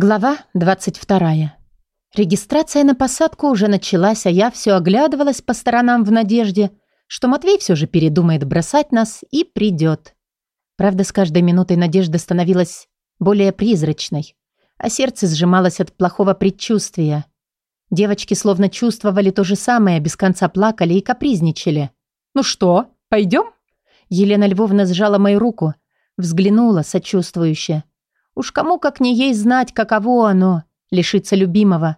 Глава 22. Регистрация на посадку уже началась, а я все оглядывалась по сторонам в надежде, что Матвей все же передумает бросать нас и придет. Правда, с каждой минутой надежда становилась более призрачной, а сердце сжималось от плохого предчувствия. Девочки словно чувствовали то же самое, без конца плакали и капризничали. «Ну что, пойдем?» Елена Львовна сжала мою руку, взглянула сочувствующе. Уж кому как не ей знать, каково оно — лишиться любимого.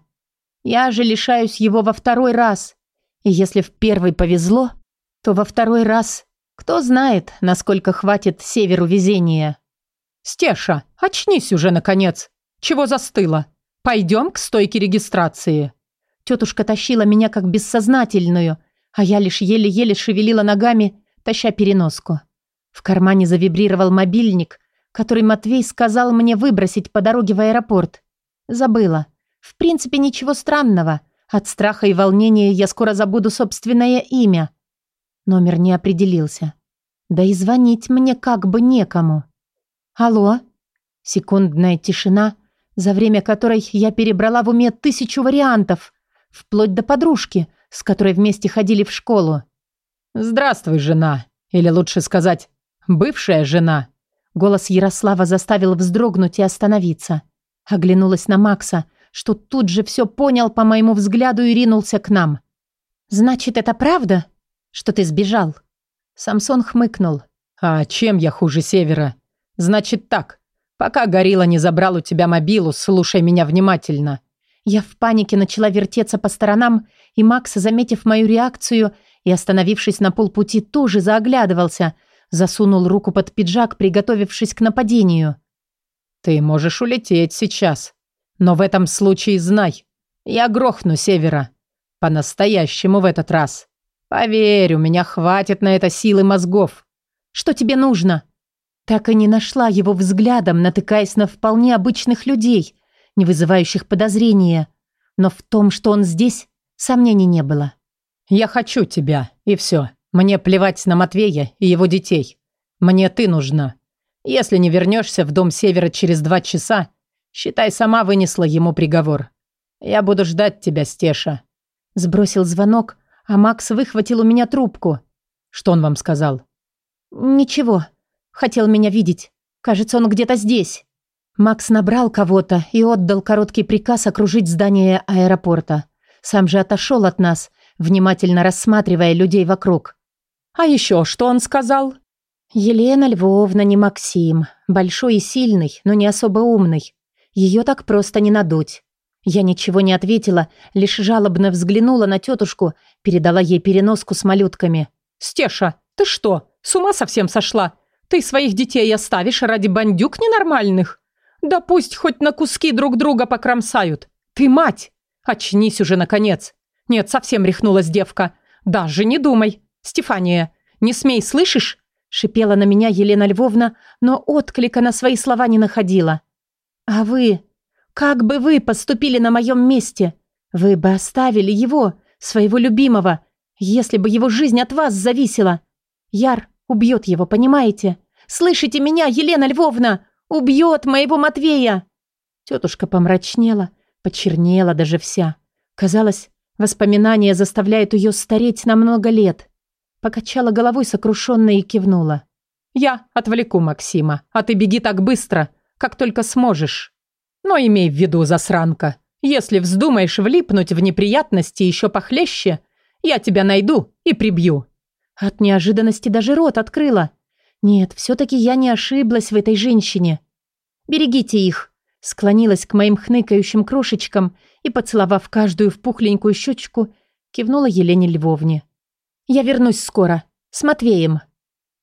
Я же лишаюсь его во второй раз. И если в первый повезло, то во второй раз кто знает, насколько хватит северу везения. «Стеша, очнись уже, наконец! Чего застыла? Пойдем к стойке регистрации!» Тетушка тащила меня как бессознательную, а я лишь еле-еле шевелила ногами, таща переноску. В кармане завибрировал мобильник, который Матвей сказал мне выбросить по дороге в аэропорт. Забыла. В принципе, ничего странного. От страха и волнения я скоро забуду собственное имя. Номер не определился. Да и звонить мне как бы некому. Алло? Секундная тишина, за время которой я перебрала в уме тысячу вариантов, вплоть до подружки, с которой вместе ходили в школу. «Здравствуй, жена. Или лучше сказать, бывшая жена», Голос Ярослава заставил вздрогнуть и остановиться. Оглянулась на Макса, что тут же все понял по моему взгляду и ринулся к нам. «Значит, это правда, что ты сбежал?» Самсон хмыкнул. «А чем я хуже Севера? Значит так, пока Горилла не забрал у тебя мобилу, слушай меня внимательно». Я в панике начала вертеться по сторонам, и Макс, заметив мою реакцию и остановившись на полпути, тоже заоглядывался – Засунул руку под пиджак, приготовившись к нападению. «Ты можешь улететь сейчас. Но в этом случае знай, я грохну Севера. По-настоящему в этот раз. Поверь, у меня хватит на это силы мозгов. Что тебе нужно?» Так и не нашла его взглядом, натыкаясь на вполне обычных людей, не вызывающих подозрения. Но в том, что он здесь, сомнений не было. «Я хочу тебя, и все. Мне плевать на Матвея и его детей. Мне ты нужна. Если не вернешься в дом Севера через два часа, считай, сама вынесла ему приговор. Я буду ждать тебя, Стеша». Сбросил звонок, а Макс выхватил у меня трубку. «Что он вам сказал?» «Ничего. Хотел меня видеть. Кажется, он где-то здесь». Макс набрал кого-то и отдал короткий приказ окружить здание аэропорта. Сам же отошел от нас, внимательно рассматривая людей вокруг. «А еще что он сказал?» «Елена Львовна не Максим. Большой и сильный, но не особо умный. Ее так просто не надуть». Я ничего не ответила, лишь жалобно взглянула на тетушку, передала ей переноску с малютками. «Стеша, ты что, с ума совсем сошла? Ты своих детей оставишь ради бандюк ненормальных? Да пусть хоть на куски друг друга покромсают. Ты мать! Очнись уже, наконец! Нет, совсем рехнулась девка. Даже не думай. «Стефания, не смей, слышишь?» Шипела на меня Елена Львовна, но отклика на свои слова не находила. «А вы? Как бы вы поступили на моем месте? Вы бы оставили его, своего любимого, если бы его жизнь от вас зависела. Яр убьет его, понимаете? Слышите меня, Елена Львовна? Убьет моего Матвея!» Тетушка помрачнела, почернела даже вся. Казалось, воспоминания заставляют ее стареть на много лет. Покачала головой сокрушенно и кивнула. «Я отвлеку Максима, а ты беги так быстро, как только сможешь. Но имей в виду, засранка, если вздумаешь влипнуть в неприятности еще похлеще, я тебя найду и прибью». От неожиданности даже рот открыла. «Нет, все-таки я не ошиблась в этой женщине. Берегите их», склонилась к моим хныкающим крошечкам и, поцеловав каждую в пухленькую щечку, кивнула Елене Львовне. Я вернусь скоро. С Матвеем.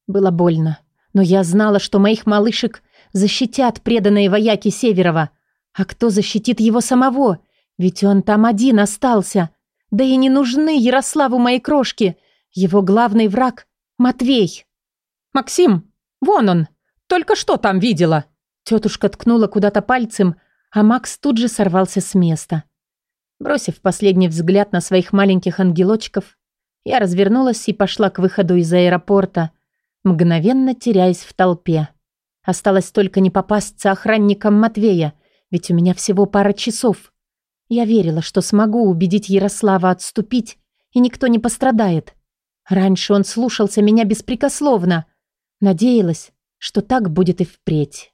Было больно. Но я знала, что моих малышек защитят преданные вояки Северова. А кто защитит его самого? Ведь он там один остался. Да и не нужны Ярославу мои крошки. Его главный враг — Матвей. «Максим, вон он. Только что там видела?» Тетушка ткнула куда-то пальцем, а Макс тут же сорвался с места. Бросив последний взгляд на своих маленьких ангелочков, я развернулась и пошла к выходу из аэропорта, мгновенно теряясь в толпе. Осталось только не попасться охранникам Матвея, Ведь у меня всего пара часов. Я верила, что смогу убедить Ярослава отступить, и никто не пострадает. Раньше он слушался меня беспрекословно. Надеялась, что так будет и впредь.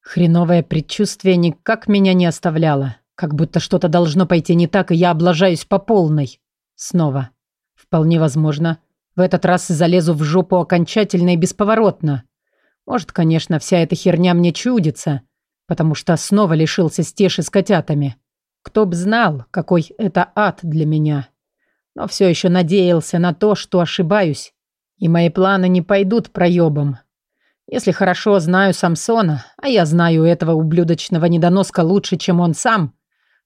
Хреновое предчувствие никак меня не оставляло. Как будто что-то должно пойти не так, и я облажаюсь по полной. Снова. Вполне возможно. В этот раз залезу в жопу окончательно и бесповоротно. Может, конечно, вся эта херня мне чудится, потому что снова лишился стеши с котятами. Кто б знал, какой это ад для меня. Но все еще надеялся на то, что ошибаюсь, и мои планы не пойдут проебом. Если хорошо знаю Самсона, а я знаю этого ублюдочного недоноска лучше, чем он сам,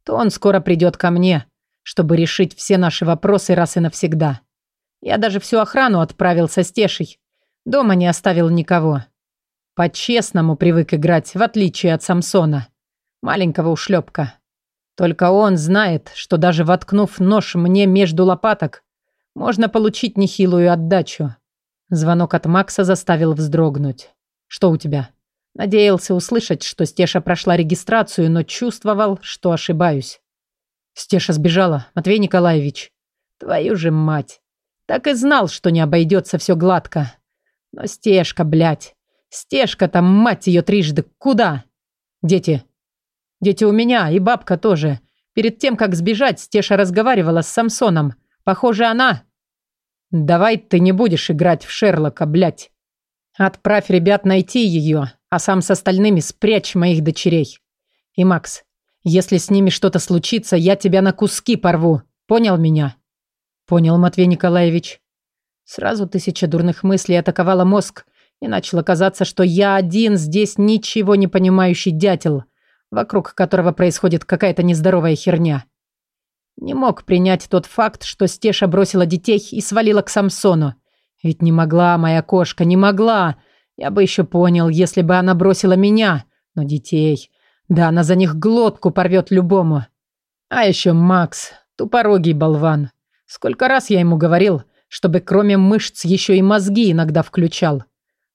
то он скоро придет ко мне, чтобы решить все наши вопросы раз и навсегда. Я даже всю охрану отправил со стешей. Дома не оставил никого. По-честному привык играть, в отличие от Самсона. Маленького ушлепка. Только он знает, что даже воткнув нож мне между лопаток, можно получить нехилую отдачу. Звонок от Макса заставил вздрогнуть. «Что у тебя?» Надеялся услышать, что Стеша прошла регистрацию, но чувствовал, что ошибаюсь. Стеша сбежала, Матвей Николаевич. Твою же мать. Так и знал, что не обойдется все гладко. Но Стешка, блядь. Стешка там, мать ее трижды, куда? Дети. Дети у меня, и бабка тоже. Перед тем, как сбежать, Стеша разговаривала с Самсоном. Похоже, она... Давай ты не будешь играть в Шерлока, блядь. Отправь ребят найти ее, а сам с остальными спрячь моих дочерей. И, Макс, если с ними что-то случится, я тебя на куски порву. Понял меня? Понял, Матвей Николаевич. Сразу тысяча дурных мыслей атаковала мозг, и начало казаться, что я один здесь ничего не понимающий дятел, вокруг которого происходит какая-то нездоровая херня. Не мог принять тот факт, что Стеша бросила детей и свалила к Самсону. Ведь не могла моя кошка, не могла. Я бы еще понял, если бы она бросила меня. Но детей... Да она за них глотку порвет любому. А еще Макс, тупорогий болван. Сколько раз я ему говорил, чтобы кроме мышц еще и мозги иногда включал.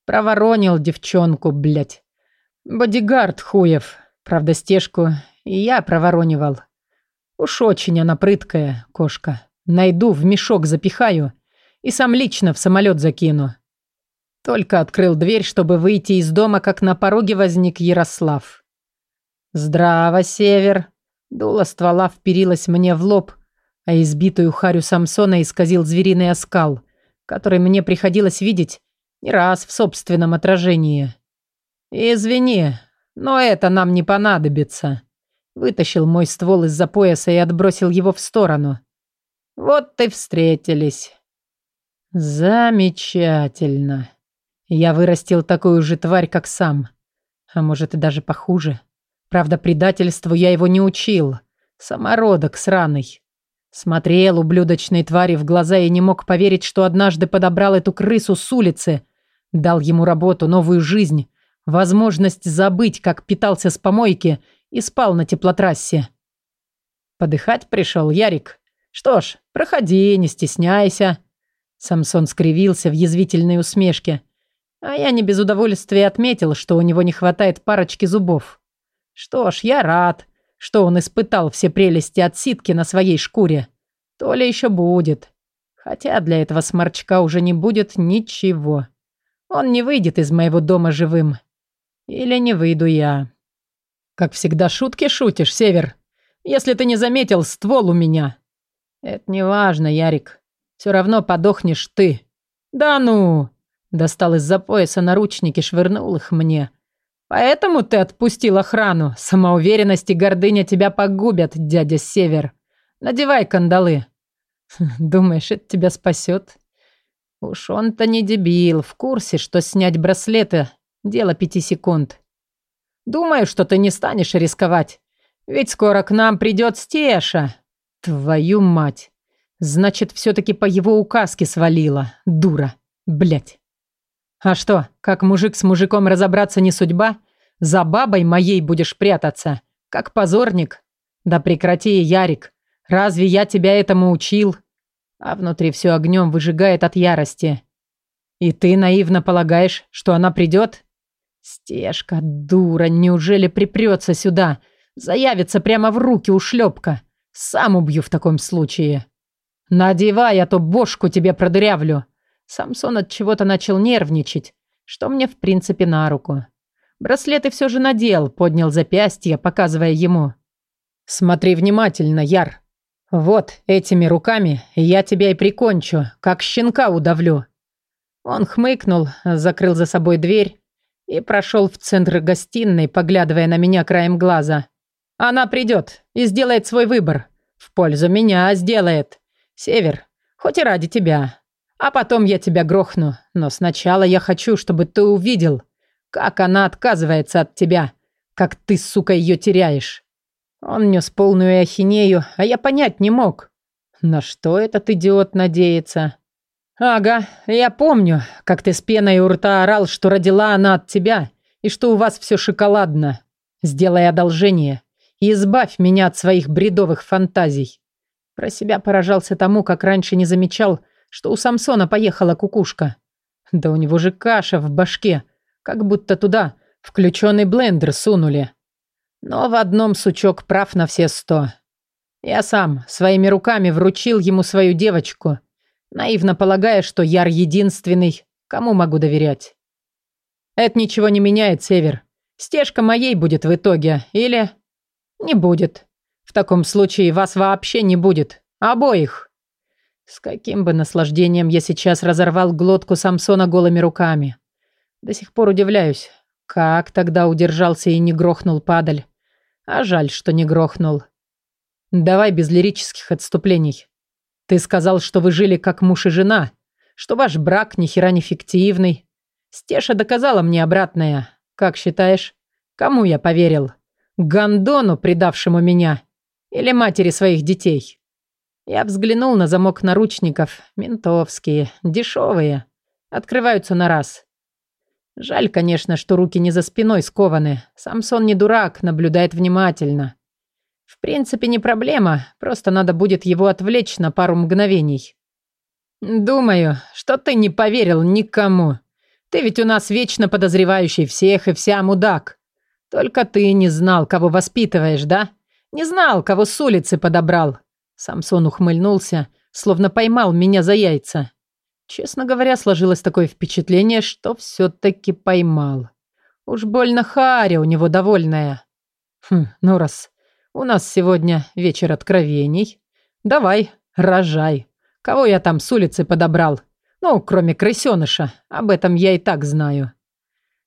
Проворонил девчонку, блядь. Бодигард хуев. Правда, стежку и я проворонивал. Уж очень она прыткая, кошка. Найду, в мешок запихаю и сам лично в самолет закину. Только открыл дверь, чтобы выйти из дома, как на пороге возник Ярослав. «Здраво, Север!» Дуло ствола вперилась мне в лоб, а избитую харю Самсона исказил звериный оскал, который мне приходилось видеть не раз в собственном отражении. «Извини, но это нам не понадобится», Вытащил мой ствол из-за пояса и отбросил его в сторону. «Вот и встретились». «Замечательно. Я вырастил такую же тварь, как сам. А может, и даже похуже. Правда, предательству я его не учил. Самородок сраный. Смотрел ублюдочной твари в глаза и не мог поверить, что однажды подобрал эту крысу с улицы, дал ему работу, новую жизнь, возможность забыть, как питался с помойки и спал на теплотрассе. Подыхать пришел Ярик. Что ж, проходи, не стесняйся. Самсон скривился в язвительной усмешке. А я не без удовольствия отметил, что у него не хватает парочки зубов. Что ж, я рад, что он испытал все прелести отсидки на своей шкуре. То ли еще будет. Хотя для этого сморчка уже не будет ничего. Он не выйдет из моего дома живым. Или не выйду я. Как всегда, шутки шутишь, Север. Если ты не заметил, ствол у меня. Это не важно, Ярик. Все равно подохнешь ты. Да ну!» Достал из-за пояса наручники, швырнул их мне. «Поэтому ты отпустил охрану. Самоуверенность и гордыня тебя погубят, дядя Север. Надевай кандалы». «Думаешь, это тебя спасет?» «Уж он-то не дебил, в курсе, что снять браслеты – дело пяти секунд. Думаю, что ты не станешь рисковать, ведь скоро к нам придет Стеша. Твою мать!» Значит, все-таки по его указке свалила. Дура. Блять. А что, как мужик с мужиком разобраться не судьба? За бабой моей будешь прятаться. Как позорник. Да прекрати, Ярик. Разве я тебя этому учил? А внутри все огнем выжигает от ярости. И ты наивно полагаешь, что она придет? Стежка, дура, неужели припрется сюда? Заявится прямо в руки ушлепка. Сам убью в таком случае. Надевай, а то бошку тебе продырявлю. Самсон от чего-то начал нервничать, что мне в принципе на руку. Браслет и все же надел, поднял запястье, показывая ему. Смотри внимательно, Яр. Вот этими руками я тебя и прикончу, как щенка удавлю. Он хмыкнул, закрыл за собой дверь и прошел в центр гостиной, поглядывая на меня краем глаза. Она придет и сделает свой выбор. В пользу меня сделает. Север, хоть и ради тебя. А потом я тебя грохну. Но сначала я хочу, чтобы ты увидел, как она отказывается от тебя. Как ты, сука, ее теряешь. Он нес полную ахинею, а я понять не мог. На что этот идиот надеется? Ага, я помню, как ты с пеной у рта орал, что родила она от тебя, и что у вас все шоколадно. Сделай одолжение и избавь меня от своих бредовых фантазий. Про себя поражался тому, как раньше не замечал, что у Самсона поехала кукушка. Да у него же каша в башке, как будто туда включенный блендер сунули. Но в одном сучок прав на все сто. Я сам своими руками вручил ему свою девочку, наивно полагая, что Яр единственный, кому могу доверять. Это ничего не меняет, Север. Стежка моей будет в итоге, или... Не будет. В таком случае вас вообще не будет. Обоих. С каким бы наслаждением я сейчас разорвал глотку Самсона голыми руками. До сих пор удивляюсь, как тогда удержался и не грохнул падаль. А жаль, что не грохнул. Давай без лирических отступлений. Ты сказал, что вы жили как муж и жена, что ваш брак ни хера не фиктивный. Стеша доказала мне обратное. Как считаешь, кому я поверил? Гандону, предавшему меня? Или матери своих детей? Я взглянул на замок наручников. Ментовские, дешевые. Открываются на раз. Жаль, конечно, что руки не за спиной скованы. Самсон не дурак, наблюдает внимательно. В принципе, не проблема, просто надо будет его отвлечь на пару мгновений. Думаю, что ты не поверил никому. Ты ведь у нас вечно подозревающий всех и вся мудак. Только ты не знал, кого воспитываешь, да? Не знал, кого с улицы подобрал. Самсон ухмыльнулся, словно поймал меня за яйца. Честно говоря, сложилось такое впечатление, что все-таки поймал. Уж больно Харя у него довольная. Хм, ну раз у нас сегодня вечер откровений, давай, рожай. Кого я там с улицы подобрал? Ну, кроме крысеныша, об этом я и так знаю.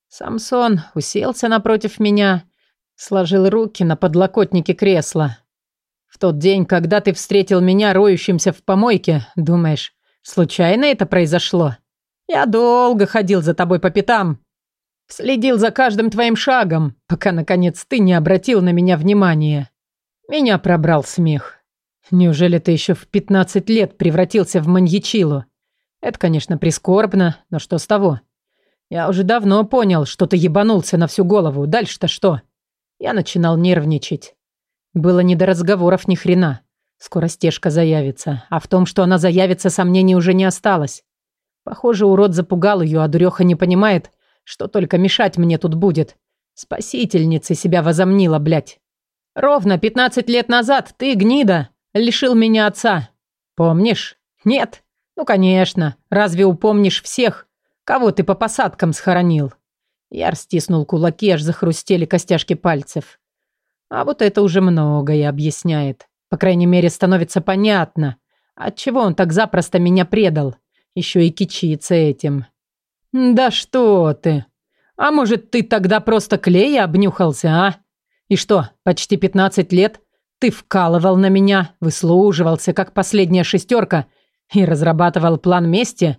Самсон уселся напротив меня, сложил руки на подлокотнике кресла. В тот день, когда ты встретил меня роющимся в помойке, думаешь, случайно это произошло? Я долго ходил за тобой по пятам, следил за каждым твоим шагом, пока, наконец, ты не обратил на меня внимания. Меня пробрал смех. Неужели ты еще в 15 лет превратился в маньячилу? Это, конечно, прискорбно, но что с того? Я уже давно понял, что ты ебанулся на всю голову. Дальше-то что? Я начинал нервничать. Было не до разговоров ни хрена. Скоро стежка заявится, а в том, что она заявится, сомнений уже не осталось. Похоже, урод запугал ее, а дуреха не понимает, что только мешать мне тут будет. Спасительницей себя возомнила, блядь. Ровно 15 лет назад ты, гнида, лишил меня отца. Помнишь? Нет? Ну, конечно. Разве упомнишь всех, Кого ты по посадкам схоронил?» Яр стиснул кулаки, аж захрустели костяшки пальцев. А вот это уже многое объясняет. По крайней мере, становится понятно, отчего он так запросто меня предал. Еще и кичится этим. «Да что ты! А может, ты тогда просто клея обнюхался, а? И что, почти пятнадцать лет ты вкалывал на меня, выслуживался, как последняя шестерка, и разрабатывал план мести?»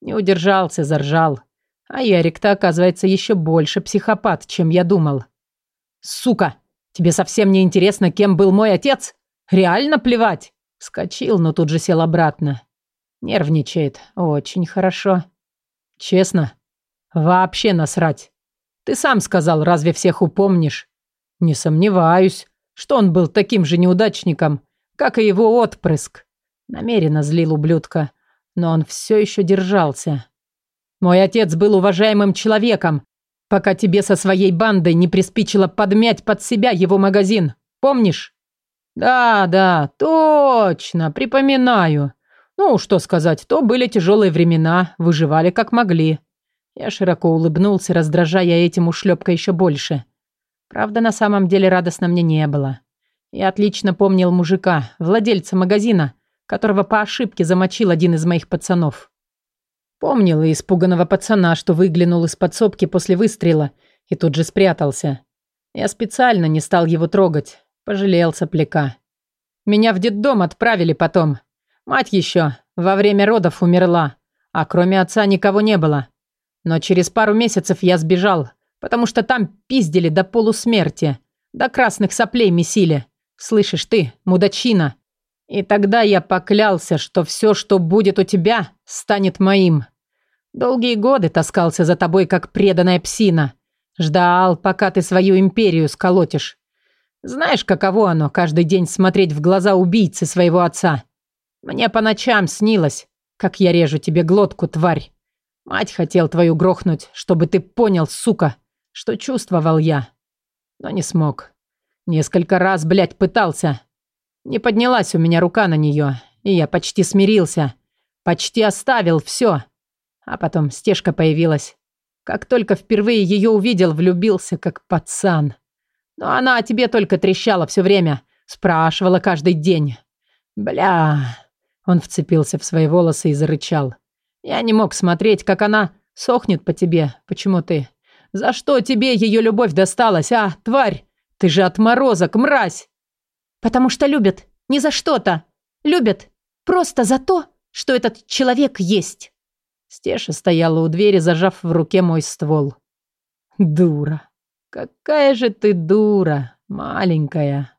Не удержался, заржал. А Ярик-то, оказывается, еще больше психопат, чем я думал. «Сука! Тебе совсем не интересно, кем был мой отец? Реально плевать!» Вскочил, но тут же сел обратно. Нервничает. Очень хорошо. Честно, вообще насрать. Ты сам сказал, разве всех упомнишь? Не сомневаюсь, что он был таким же неудачником, как и его отпрыск. Намеренно злил ублюдка но он все еще держался. Мой отец был уважаемым человеком, пока тебе со своей бандой не приспичило подмять под себя его магазин. Помнишь? Да, да, точно, припоминаю. Ну, что сказать, то были тяжелые времена, выживали как могли. Я широко улыбнулся, раздражая этим ушлепка еще больше. Правда, на самом деле радостно мне не было. Я отлично помнил мужика, владельца магазина, которого по ошибке замочил один из моих пацанов. Помнил и испуганного пацана, что выглянул из подсобки после выстрела и тут же спрятался. Я специально не стал его трогать, пожалел сопляка. Меня в детдом отправили потом. Мать еще во время родов умерла, а кроме отца никого не было. Но через пару месяцев я сбежал, потому что там пиздили до полусмерти, до красных соплей месили. Слышишь ты, мудачина? И тогда я поклялся, что все, что будет у тебя, станет моим. Долгие годы таскался за тобой, как преданная псина. Ждал, пока ты свою империю сколотишь. Знаешь, каково оно каждый день смотреть в глаза убийцы своего отца? Мне по ночам снилось, как я режу тебе глотку, тварь. Мать хотел твою грохнуть, чтобы ты понял, сука, что чувствовал я. Но не смог. Несколько раз, блядь, пытался. Не поднялась у меня рука на нее, и я почти смирился. Почти оставил все. А потом стежка появилась. Как только впервые ее увидел, влюбился, как пацан. Но она о тебе только трещала все время. Спрашивала каждый день. Бля... Он вцепился в свои волосы и зарычал. Я не мог смотреть, как она сохнет по тебе. Почему ты? За что тебе ее любовь досталась, а, тварь? Ты же отморозок, мразь!» «Потому что любят. Не за что-то. Любят. Просто за то, что этот человек есть». Стеша стояла у двери, зажав в руке мой ствол. «Дура. Какая же ты дура, маленькая!»